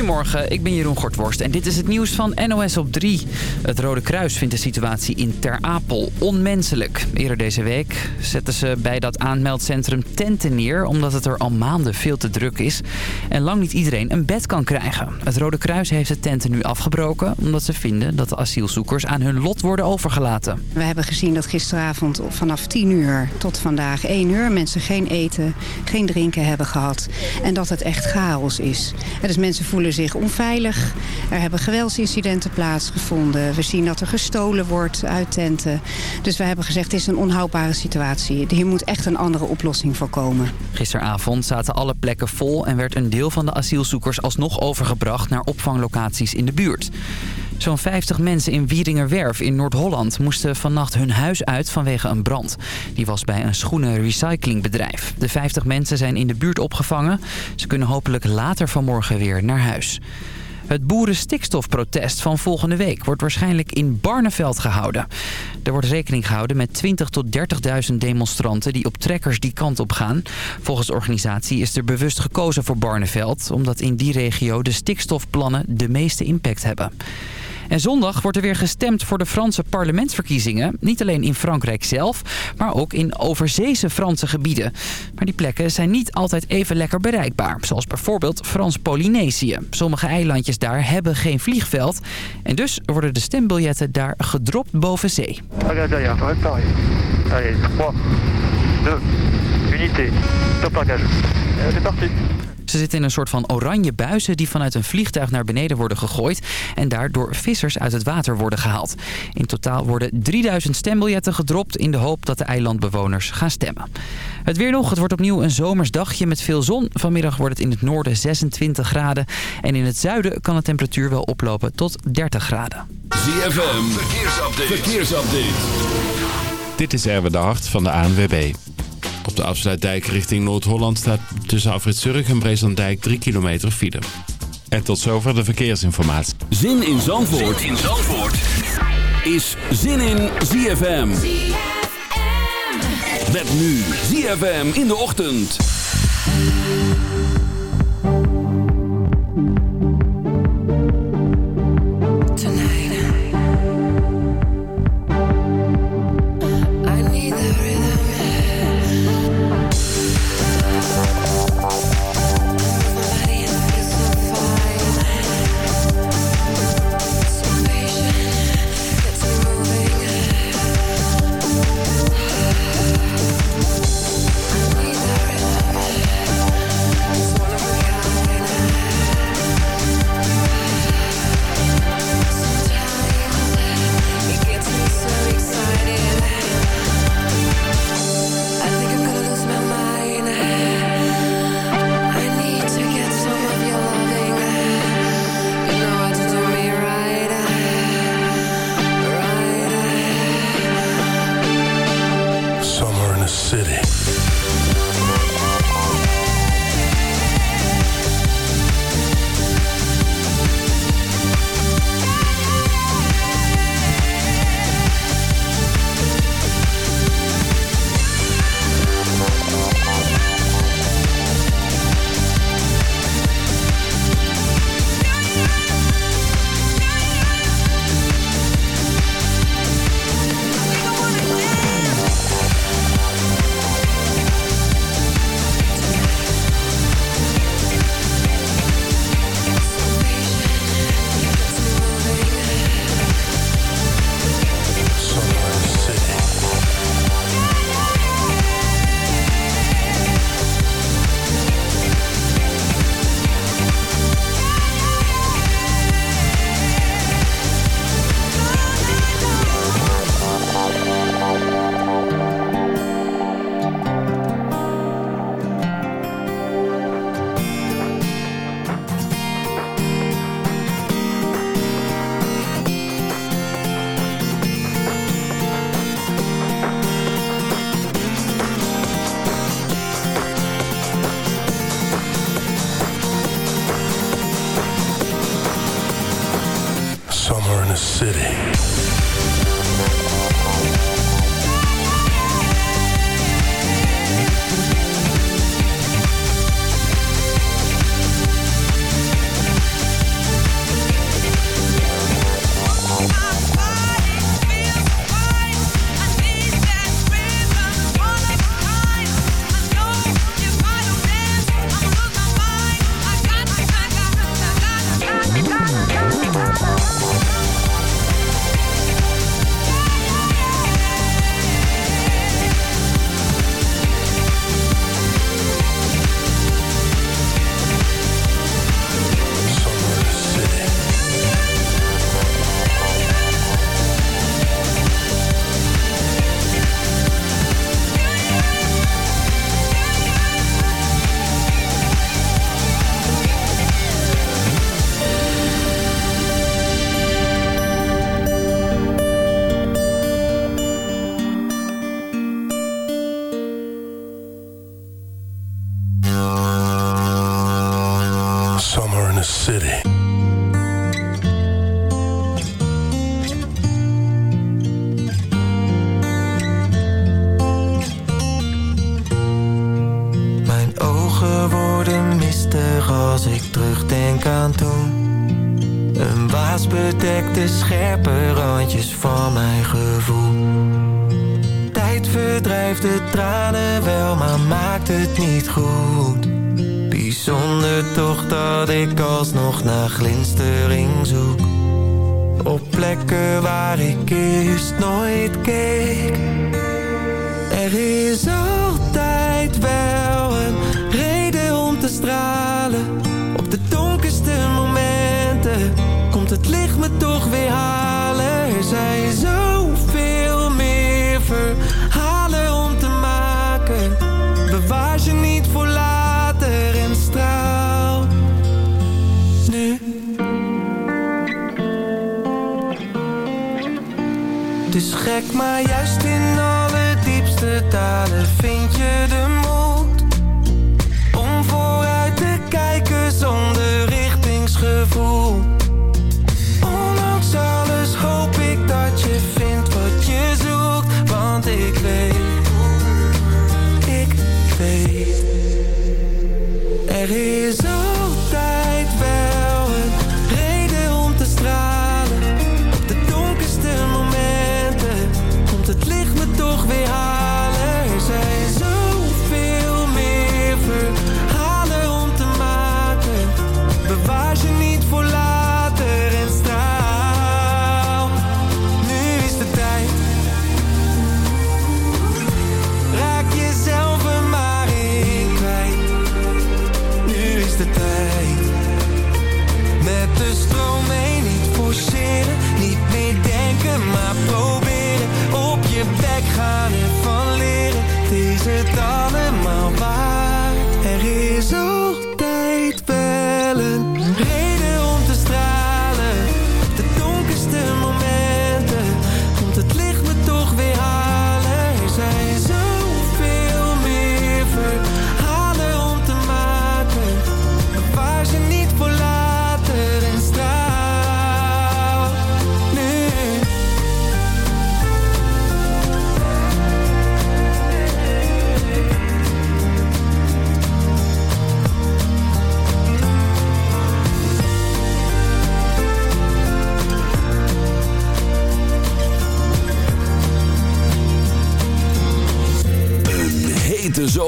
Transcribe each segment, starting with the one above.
Goedemorgen, ik ben Jeroen Gortworst en dit is het nieuws van NOS op 3. Het Rode Kruis vindt de situatie in Ter Apel onmenselijk. Eerder deze week zetten ze bij dat aanmeldcentrum tenten neer... omdat het er al maanden veel te druk is en lang niet iedereen een bed kan krijgen. Het Rode Kruis heeft de tenten nu afgebroken... omdat ze vinden dat de asielzoekers aan hun lot worden overgelaten. We hebben gezien dat gisteravond vanaf 10 uur tot vandaag 1 uur... mensen geen eten, geen drinken hebben gehad en dat het echt chaos is. Dus mensen voelen zich onveilig. Er hebben geweldsincidenten plaatsgevonden. We zien dat er gestolen wordt uit tenten. Dus we hebben gezegd, het is een onhoudbare situatie. Hier moet echt een andere oplossing voor komen. Gisteravond zaten alle plekken vol en werd een deel van de asielzoekers alsnog overgebracht naar opvanglocaties in de buurt. Zo'n 50 mensen in Wieringerwerf in Noord-Holland moesten vannacht hun huis uit vanwege een brand. Die was bij een schoenenrecyclingbedrijf. De 50 mensen zijn in de buurt opgevangen. Ze kunnen hopelijk later vanmorgen weer naar huis. Het boerenstikstofprotest van volgende week wordt waarschijnlijk in Barneveld gehouden. Er wordt rekening gehouden met 20.000 tot 30.000 demonstranten die op trekkers die kant op gaan. Volgens de organisatie is er bewust gekozen voor Barneveld... omdat in die regio de stikstofplannen de meeste impact hebben. En zondag wordt er weer gestemd voor de Franse parlementsverkiezingen. Niet alleen in Frankrijk zelf, maar ook in overzeese Franse gebieden. Maar die plekken zijn niet altijd even lekker bereikbaar. Zoals bijvoorbeeld Frans-Polynesië. Sommige eilandjes daar hebben geen vliegveld. En dus worden de stembiljetten daar gedropt boven zee. Allez, 3, unité, top. C'est parti. Ze zitten in een soort van oranje buizen die vanuit een vliegtuig naar beneden worden gegooid... en daardoor vissers uit het water worden gehaald. In totaal worden 3000 stembiljetten gedropt in de hoop dat de eilandbewoners gaan stemmen. Het weer nog, het wordt opnieuw een zomersdagje met veel zon. Vanmiddag wordt het in het noorden 26 graden en in het zuiden kan de temperatuur wel oplopen tot 30 graden. ZFM, verkeersupdate. verkeersupdate. Dit is Erwin de Hart van de ANWB. Op de afsluitdijk richting Noord-Holland staat tussen Afrit Zurich en Breeslanddijk 3 kilometer file. En tot zover de verkeersinformatie. Zin in Zandvoort, zin in Zandvoort. is Zin in ZFM. ZFM. Met nu ZFM in de ochtend.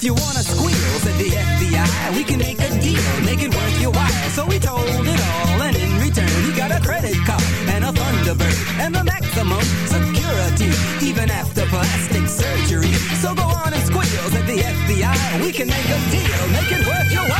If you wanna squeal, said the FBI, we can make a deal, make it worth your while. So we told it all, and in return, he got a credit card and a Thunderbird and the maximum security, even after plastic surgery. So go on and squeal, said the FBI, we can make a deal, make it worth your while.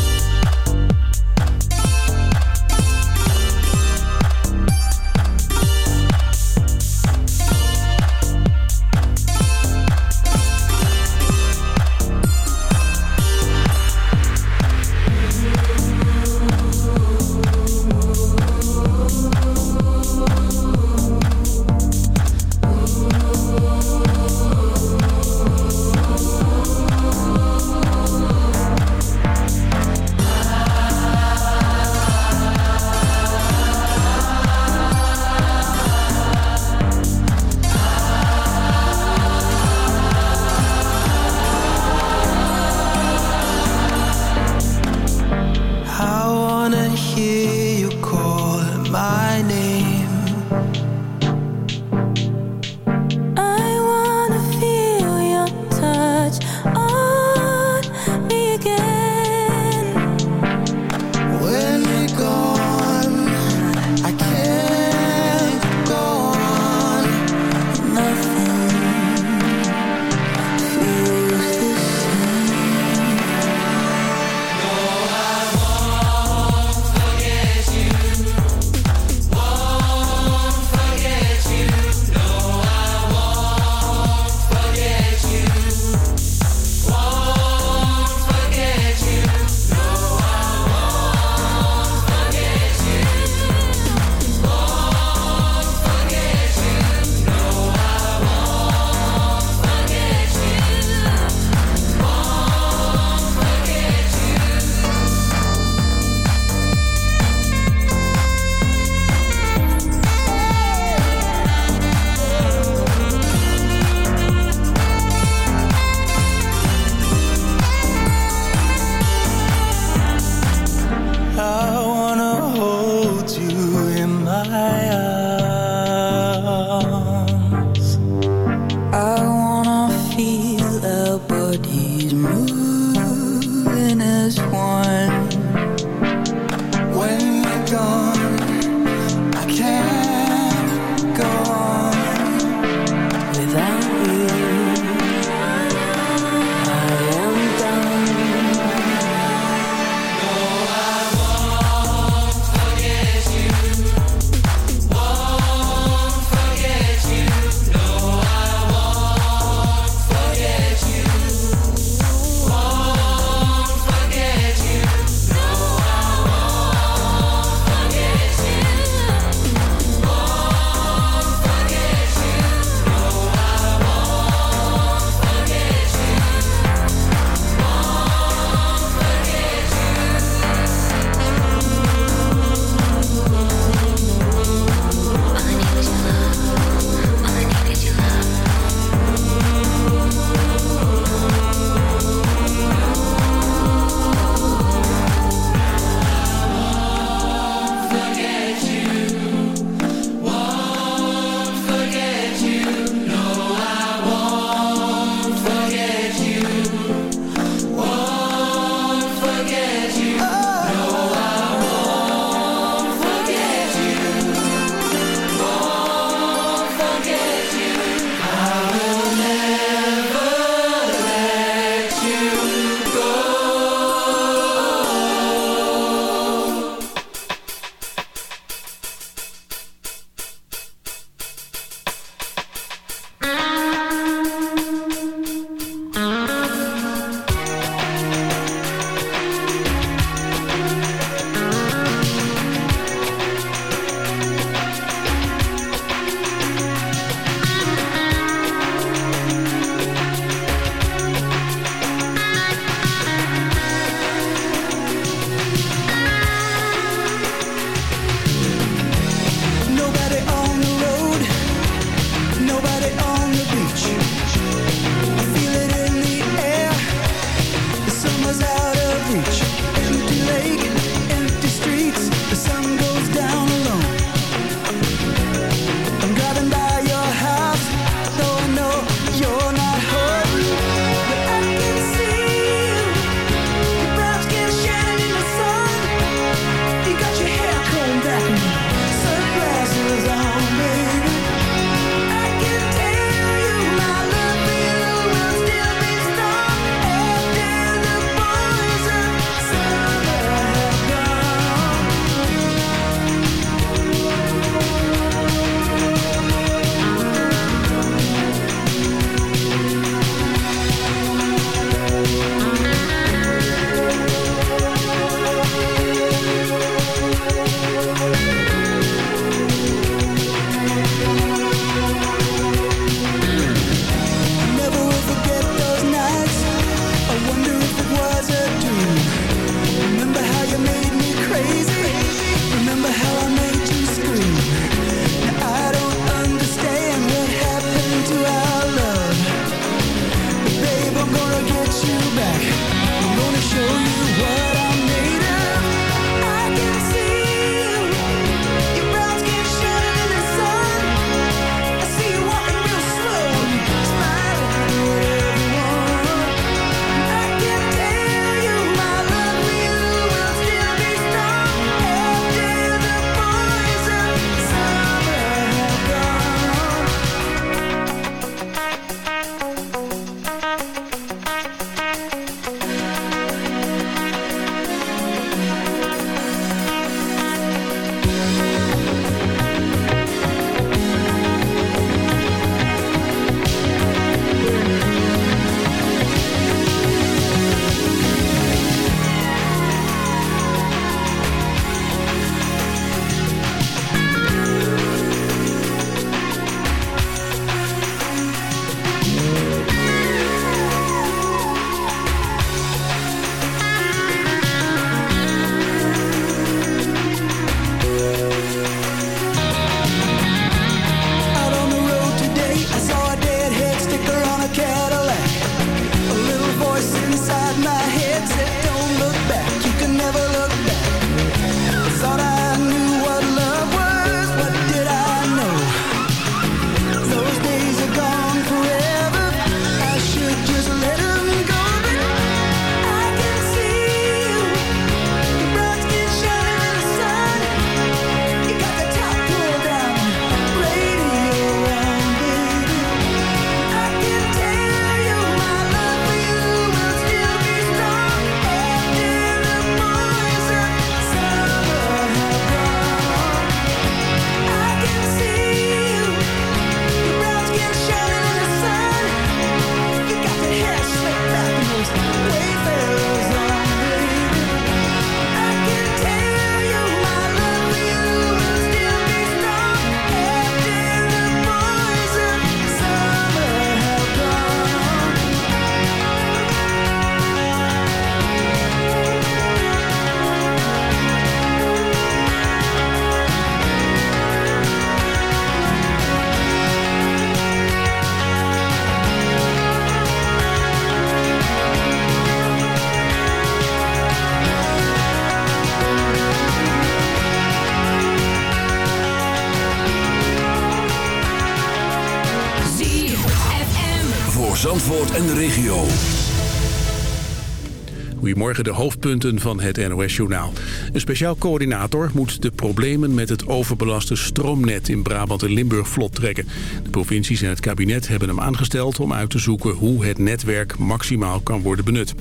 Goedemorgen, de hoofdpunten van het NOS-journaal. Een speciaal coördinator moet de problemen met het overbelaste stroomnet in Brabant en Limburg vlot trekken. De provincies en het kabinet hebben hem aangesteld om uit te zoeken hoe het netwerk maximaal kan worden benut.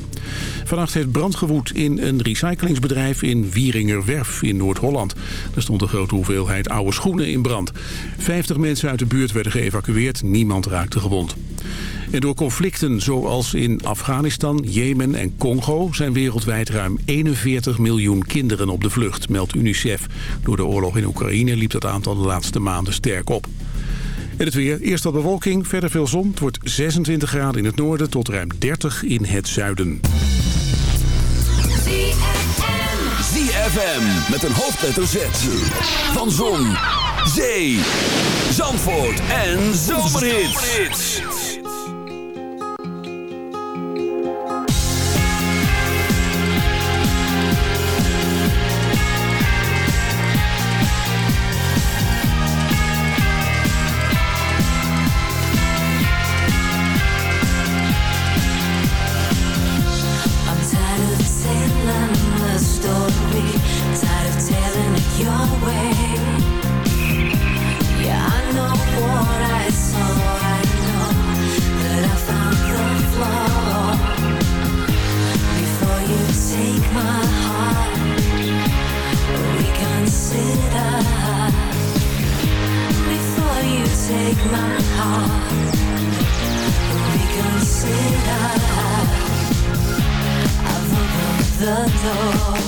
Vannacht heeft brand gewoed in een recyclingsbedrijf in Wieringerwerf in Noord-Holland. Er stond een grote hoeveelheid oude schoenen in brand. 50 mensen uit de buurt werden geëvacueerd, niemand raakte gewond. En door conflicten zoals in Afghanistan, Jemen en Congo... zijn wereldwijd ruim 41 miljoen kinderen op de vlucht, meldt UNICEF. Door de oorlog in Oekraïne liep dat aantal de laatste maanden sterk op. En het weer. Eerst wat bewolking, verder veel zon. Het wordt 26 graden in het noorden tot ruim 30 in het zuiden. ZFM met een hoofdletter Z. Van Zon, Zee, Zandvoort en Zomerhits. Door.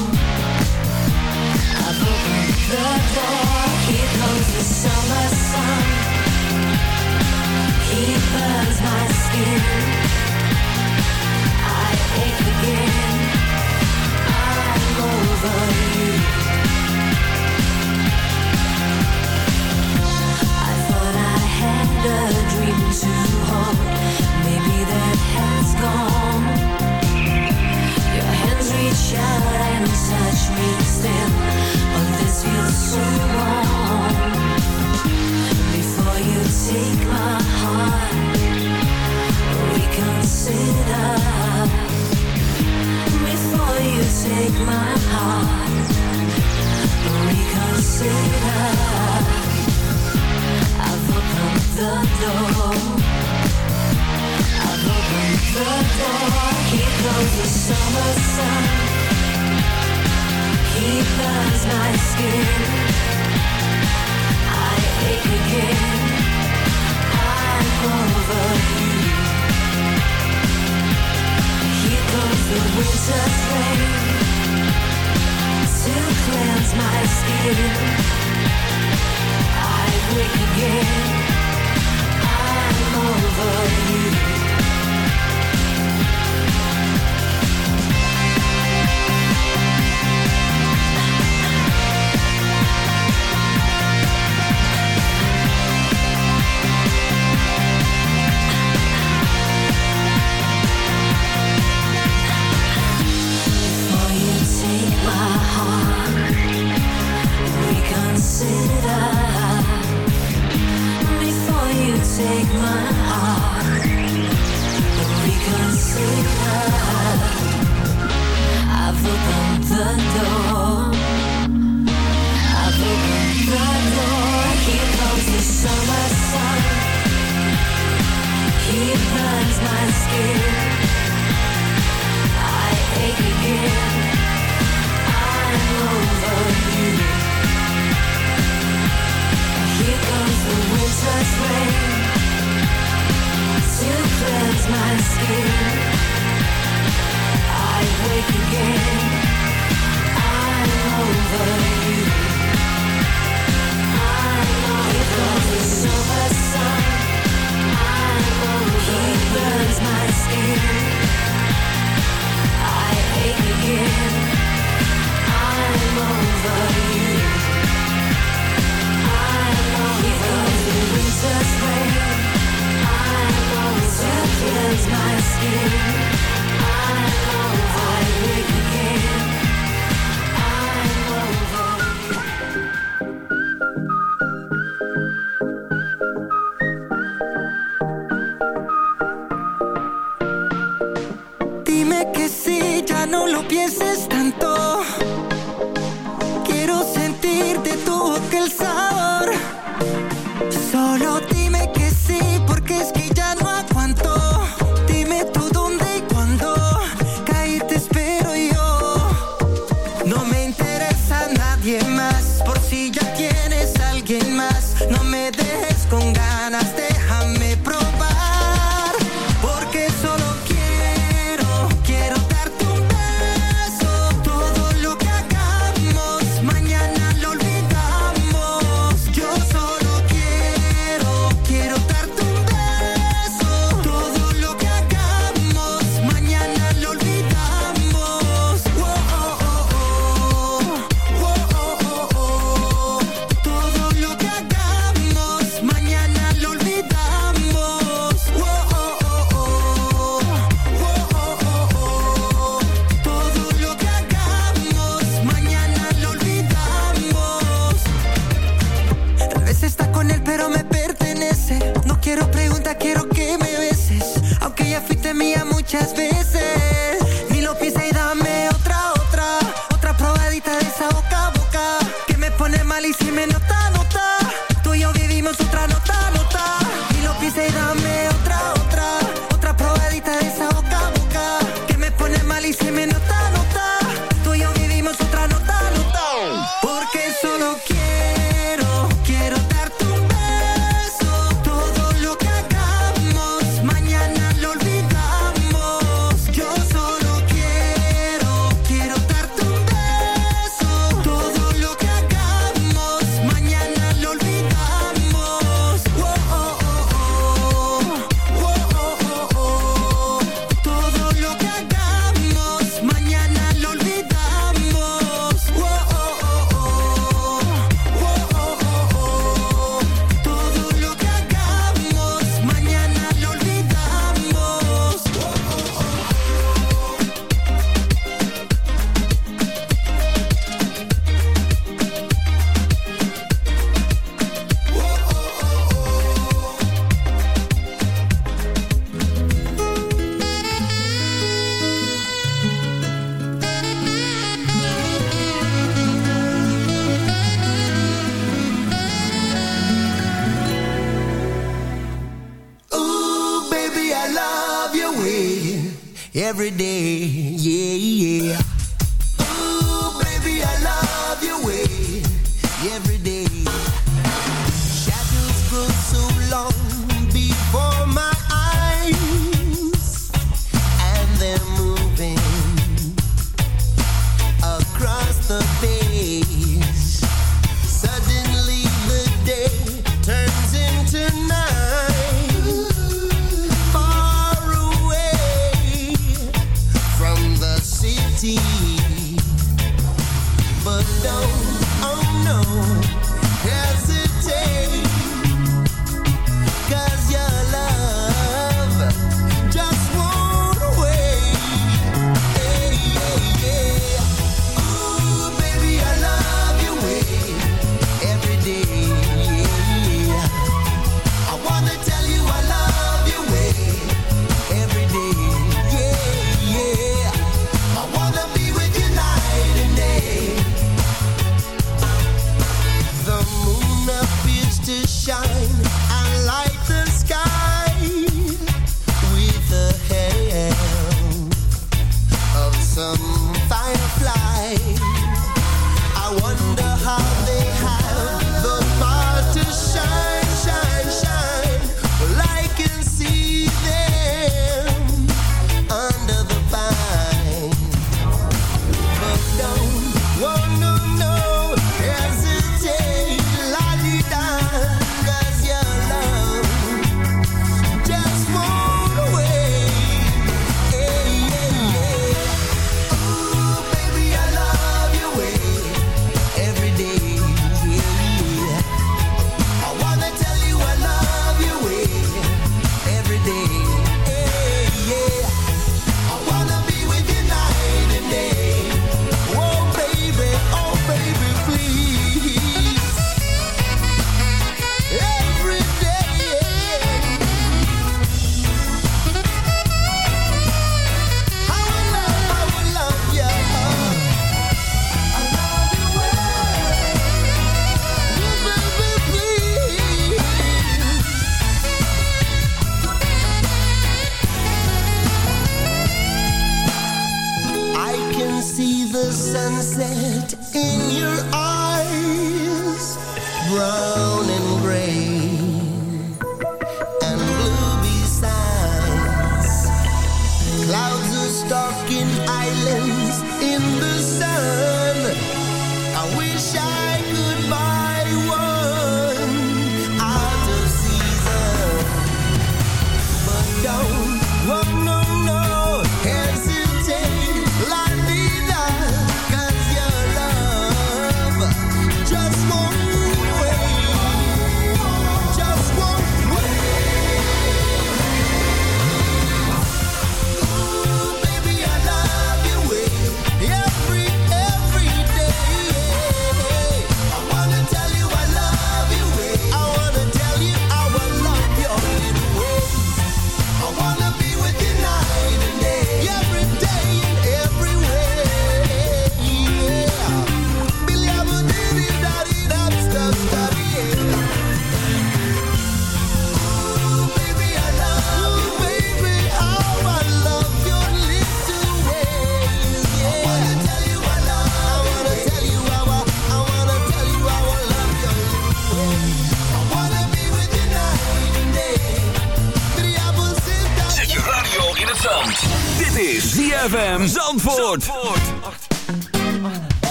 Just won't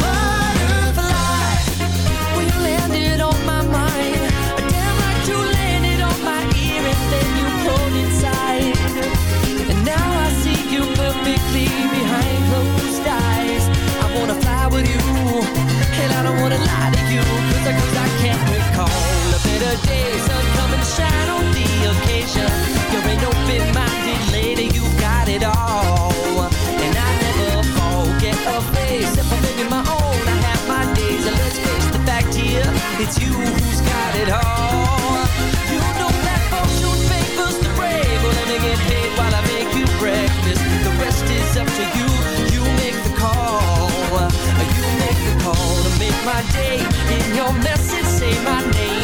Butterfly, when you landed on my mind, damn like you landed on my ear and then you pulled inside. And now I see you perfectly behind closed eyes. I wanna fly with you, and I don't wanna lie to you, cause I, cause I can't recall a better days sun coming and shine on the occasion. You're an open-minded lady you got it all. And i never forget a face. If i'm living my own i have my days. And let's face the fact here it's you who's got it all. You know that fortune favors the brave. Well let me get paid while i make you breakfast. The rest is up to you. You make the call. You make the call to make my day. In your message say my name.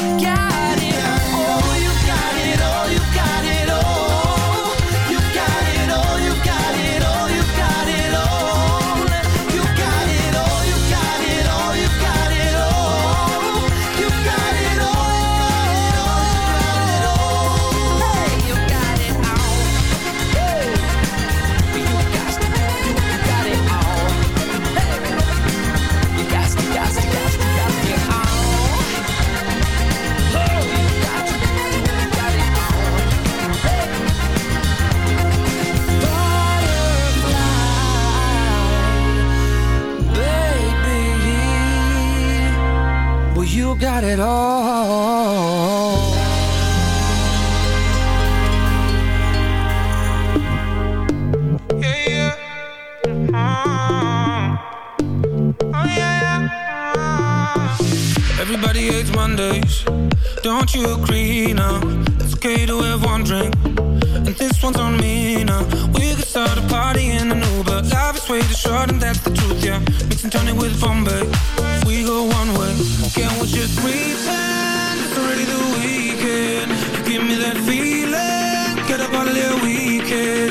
you got it all. Uh-huh. Oh, Everybody hates Mondays. Don't you agree now? It's okay to have one drink. And this one's on me now. We could start a party in an Uber. Life is way too short, and that's the truth, yeah. Mix and tonic with Bombay. We go one way. Can we just pretend it's already the weekend? Give me that feeling. Get up on a weekend.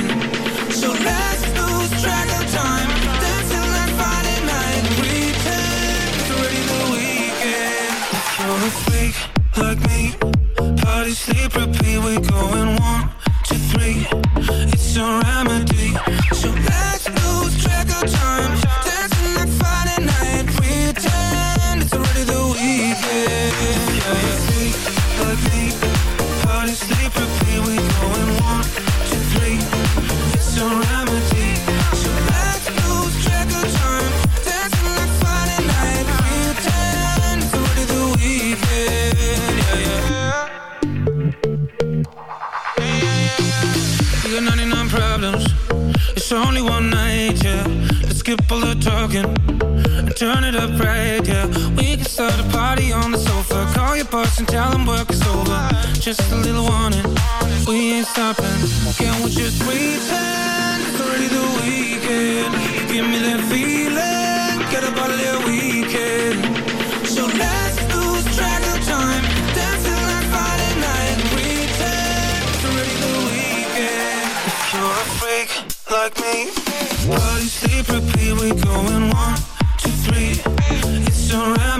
Just a little warning, we ain't stopping. Can we just pretend it's already the weekend? Give me that feeling, get up out of weekend. So let's lose track of time. Dancing like Friday night. Pretend it's already the weekend. If you're a freak like me, body sleep, repeat. We going one, two, three. It's a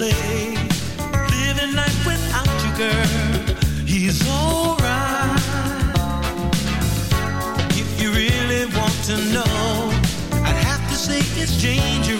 Living life without you, girl, he's alright. If you really want to know, I'd have to say it's dangerous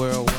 mama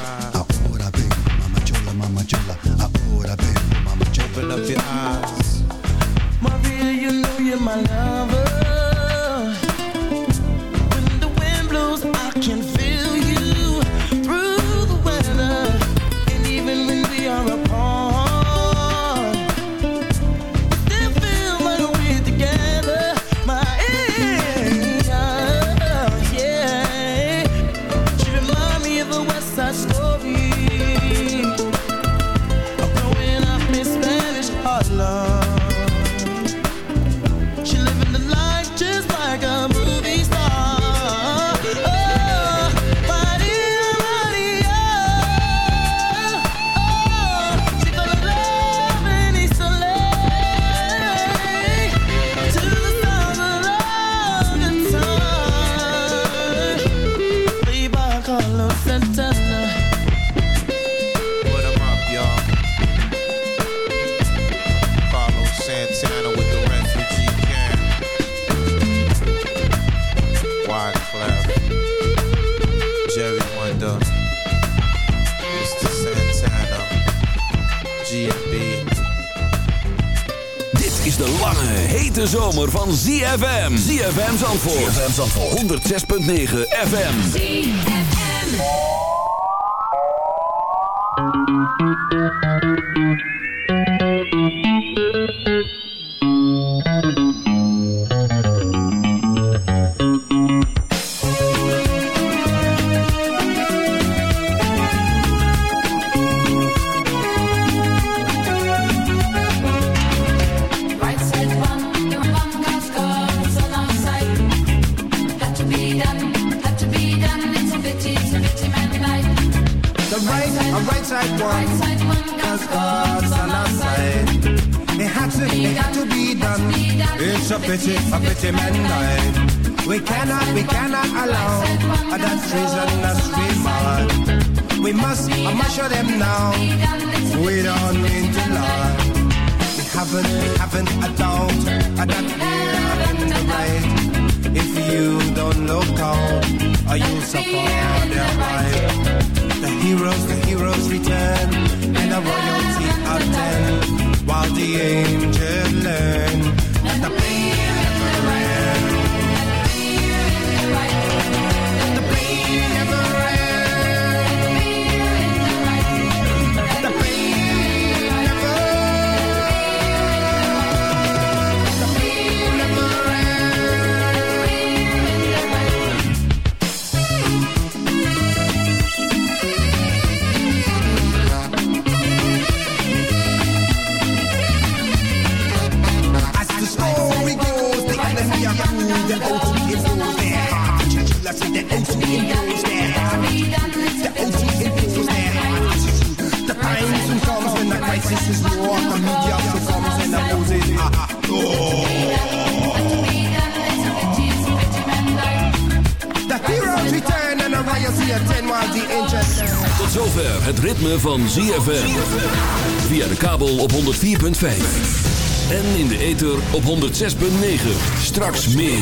ZFM. ZFM Zandvoort. Zandvoort. 106.9 FM. Pity, a pity died. We cannot, we cannot allow that treasonous remark. We must, I must show them now. We don't mean to lie. We haven't, we haven't a doubt that in the right. If you don't look out, or you'll suffer their right. The heroes, the heroes return, and the royalty attend, while the angels learn never Say the OT impose their heart. The OT impose their heart. The time soon comes the crisis is war. The media succumbs and the Moses ah, oh. The heroes return and the riots attend while the angels Tot zover het ritme van ZFM. Via de kabel op 104.5. En in de ether op 106.9. Straks meer.